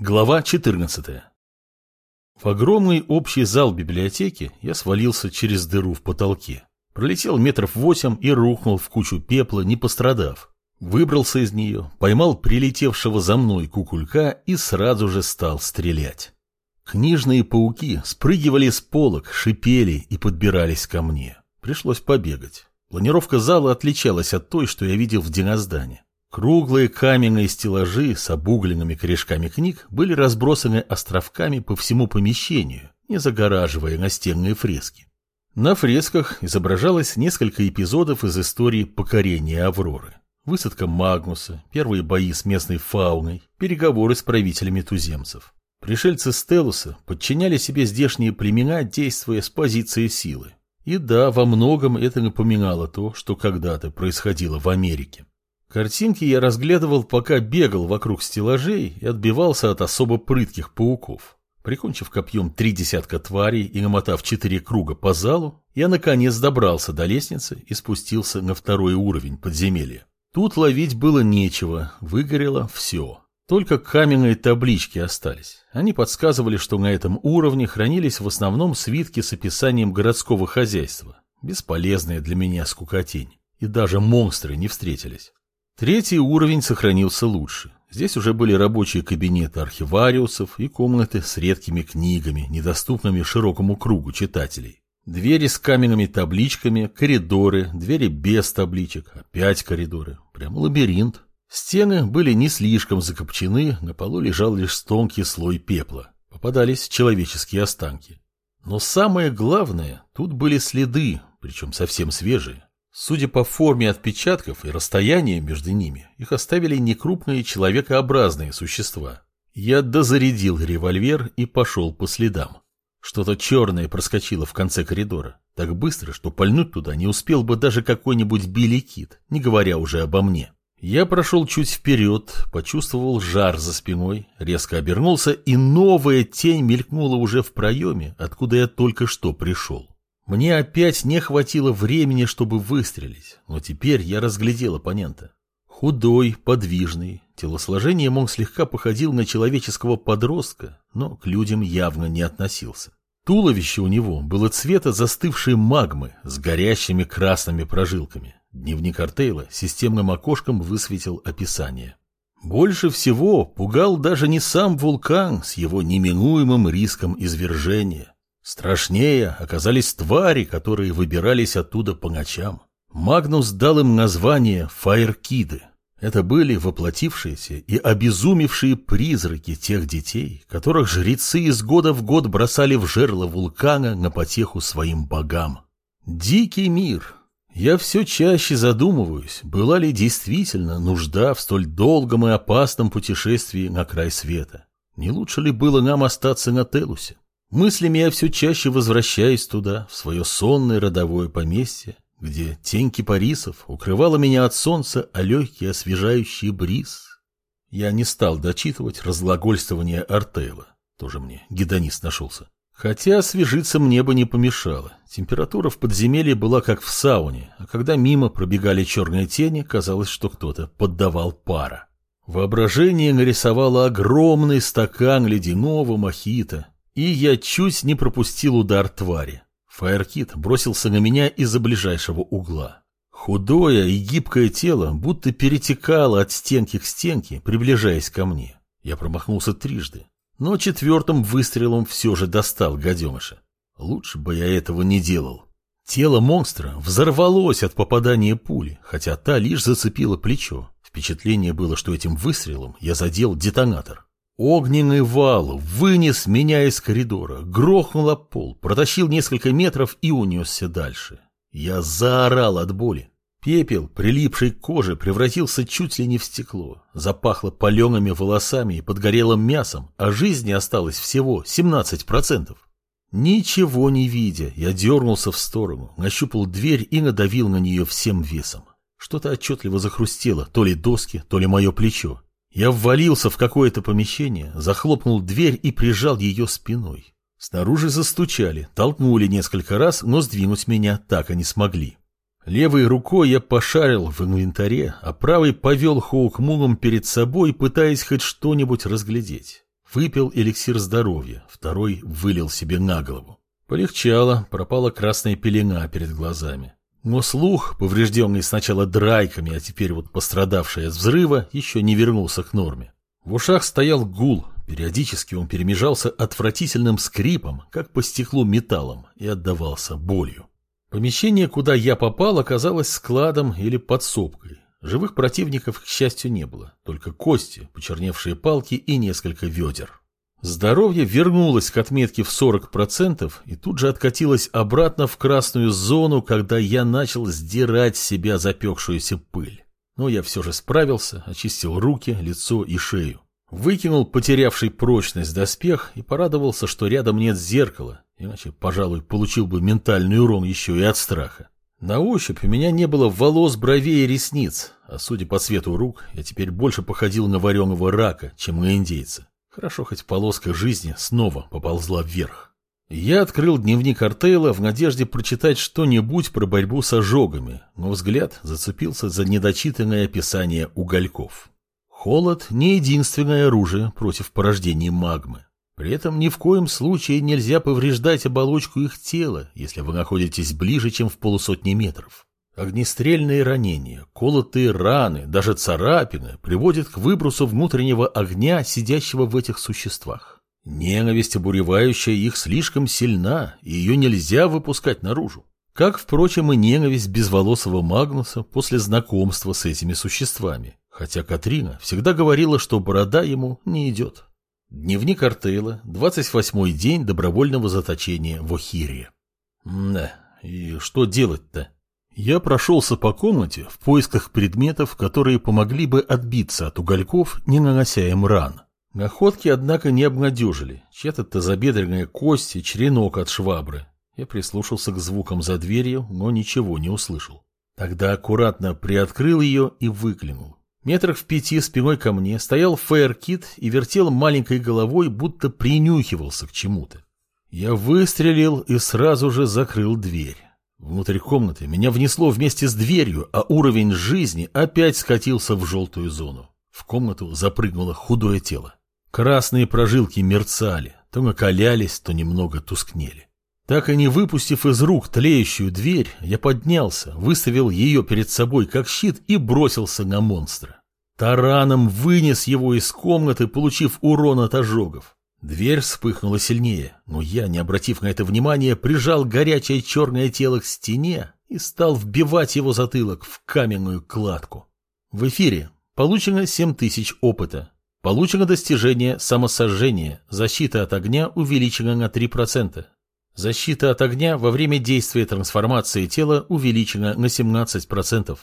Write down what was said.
Глава 14. В огромный общий зал библиотеки я свалился через дыру в потолке. Пролетел метров восемь и рухнул в кучу пепла, не пострадав. Выбрался из нее, поймал прилетевшего за мной кукулька и сразу же стал стрелять. Книжные пауки спрыгивали с полок, шипели и подбирались ко мне. Пришлось побегать. Планировка зала отличалась от той, что я видел в диноздане. Круглые каменные стеллажи с обугленными корешками книг были разбросаны островками по всему помещению, не загораживая настенные фрески. На фресках изображалось несколько эпизодов из истории покорения Авроры. Высадка Магнуса, первые бои с местной фауной, переговоры с правителями туземцев. Пришельцы Стелуса подчиняли себе здешние племена, действуя с позиции силы. И да, во многом это напоминало то, что когда-то происходило в Америке. Картинки я разглядывал, пока бегал вокруг стеллажей и отбивался от особо прытких пауков. Прикончив копьем три десятка тварей и намотав четыре круга по залу, я наконец добрался до лестницы и спустился на второй уровень подземелья. Тут ловить было нечего, выгорело все. Только каменные таблички остались. Они подсказывали, что на этом уровне хранились в основном свитки с описанием городского хозяйства. Бесполезные для меня скукотень. И даже монстры не встретились. Третий уровень сохранился лучше. Здесь уже были рабочие кабинеты архивариусов и комнаты с редкими книгами, недоступными широкому кругу читателей. Двери с каменными табличками, коридоры, двери без табличек, опять коридоры. Прямо лабиринт. Стены были не слишком закопчены, на полу лежал лишь тонкий слой пепла. Попадались человеческие останки. Но самое главное, тут были следы, причем совсем свежие. Судя по форме отпечатков и расстоянию между ними, их оставили некрупные человекообразные существа. Я дозарядил револьвер и пошел по следам. Что-то черное проскочило в конце коридора, так быстро, что пальнуть туда не успел бы даже какой-нибудь Билли Кит, не говоря уже обо мне. Я прошел чуть вперед, почувствовал жар за спиной, резко обернулся, и новая тень мелькнула уже в проеме, откуда я только что пришел. Мне опять не хватило времени, чтобы выстрелить, но теперь я разглядел оппонента. Худой, подвижный, телосложением он слегка походил на человеческого подростка, но к людям явно не относился. Туловище у него было цвета застывшей магмы с горящими красными прожилками. Дневник Артейла системным окошком высветил описание. Больше всего пугал даже не сам вулкан с его неминуемым риском извержения, Страшнее оказались твари, которые выбирались оттуда по ночам. Магнус дал им название «фаеркиды». Это были воплотившиеся и обезумевшие призраки тех детей, которых жрецы из года в год бросали в жерло вулкана на потеху своим богам. Дикий мир. Я все чаще задумываюсь, была ли действительно нужда в столь долгом и опасном путешествии на край света. Не лучше ли было нам остаться на Телусе? Мыслями я все чаще возвращаюсь туда, в свое сонное родовое поместье, где тень кипарисов укрывала меня от солнца, а легкий освежающий бриз. Я не стал дочитывать разглагольствование Артейла. Тоже мне гедонист нашелся. Хотя освежиться мне бы не помешало. Температура в подземелье была как в сауне, а когда мимо пробегали черные тени, казалось, что кто-то поддавал пара. Воображение нарисовало огромный стакан ледяного мохито, и я чуть не пропустил удар твари. Фаеркит бросился на меня из-за ближайшего угла. Худое и гибкое тело будто перетекало от стенки к стенке, приближаясь ко мне. Я промахнулся трижды, но четвертым выстрелом все же достал гаденыша. Лучше бы я этого не делал. Тело монстра взорвалось от попадания пули, хотя та лишь зацепила плечо. Впечатление было, что этим выстрелом я задел детонатор. Огненный вал вынес меня из коридора, грохнул об пол, протащил несколько метров и унесся дальше. Я заорал от боли. Пепел, прилипший к коже, превратился чуть ли не в стекло. Запахло палеными волосами и подгорелым мясом, а жизни осталось всего 17%. Ничего не видя, я дернулся в сторону, нащупал дверь и надавил на нее всем весом. Что-то отчетливо захрустело, то ли доски, то ли мое плечо. Я ввалился в какое-то помещение, захлопнул дверь и прижал ее спиной. Снаружи застучали, толкнули несколько раз, но сдвинуть меня так и не смогли. Левой рукой я пошарил в инвентаре, а правой повел Хоукмулом перед собой, пытаясь хоть что-нибудь разглядеть. Выпил эликсир здоровья, второй вылил себе на голову. Полегчало, пропала красная пелена перед глазами. Но слух, поврежденный сначала драйками, а теперь вот пострадавший от взрыва, еще не вернулся к норме. В ушах стоял гул, периодически он перемежался отвратительным скрипом, как по стеклу металлом, и отдавался болью. Помещение, куда я попал, оказалось складом или подсобкой. Живых противников, к счастью, не было, только кости, почерневшие палки и несколько ведер. Здоровье вернулось к отметке в 40% и тут же откатилось обратно в красную зону, когда я начал сдирать с себя запекшуюся пыль. Но я все же справился, очистил руки, лицо и шею. Выкинул потерявший прочность доспех и порадовался, что рядом нет зеркала, иначе, пожалуй, получил бы ментальный урон еще и от страха. На ощупь у меня не было волос, бровей и ресниц, а судя по цвету рук, я теперь больше походил на вареного рака, чем на индейца. Хорошо, хоть полоска жизни снова поползла вверх. Я открыл дневник Артейла в надежде прочитать что-нибудь про борьбу с ожогами, но взгляд зацепился за недочитанное описание угольков. Холод – не единственное оружие против порождения магмы. При этом ни в коем случае нельзя повреждать оболочку их тела, если вы находитесь ближе, чем в полусотни метров. Огнестрельные ранения, колотые раны, даже царапины приводят к выбросу внутреннего огня, сидящего в этих существах. Ненависть, обуревающая их, слишком сильна, и ее нельзя выпускать наружу. Как, впрочем, и ненависть безволосого Магнуса после знакомства с этими существами, хотя Катрина всегда говорила, что борода ему не идет. Дневник Артейла, 28-й день добровольного заточения в Охире. Да, и что делать-то? Я прошелся по комнате в поисках предметов, которые помогли бы отбиться от угольков, не нанося им ран. Находки, однако, не обнадежили. Чья-то тазобедренная кость и черенок от швабры. Я прислушался к звукам за дверью, но ничего не услышал. Тогда аккуратно приоткрыл ее и выглянул. Метрах в пяти спиной ко мне стоял Фэйркит и вертел маленькой головой, будто принюхивался к чему-то. Я выстрелил и сразу же закрыл дверь. Внутрь комнаты меня внесло вместе с дверью, а уровень жизни опять скатился в желтую зону. В комнату запрыгнуло худое тело. Красные прожилки мерцали, то накалялись, то немного тускнели. Так и не выпустив из рук тлеющую дверь, я поднялся, выставил ее перед собой как щит и бросился на монстра. Тараном вынес его из комнаты, получив урон от ожогов. Дверь вспыхнула сильнее, но я, не обратив на это внимания, прижал горячее черное тело к стене и стал вбивать его затылок в каменную кладку. В эфире получено 7000 опыта. Получено достижение самосожжения, защита от огня увеличена на 3%. Защита от огня во время действия трансформации тела увеличена на 17%.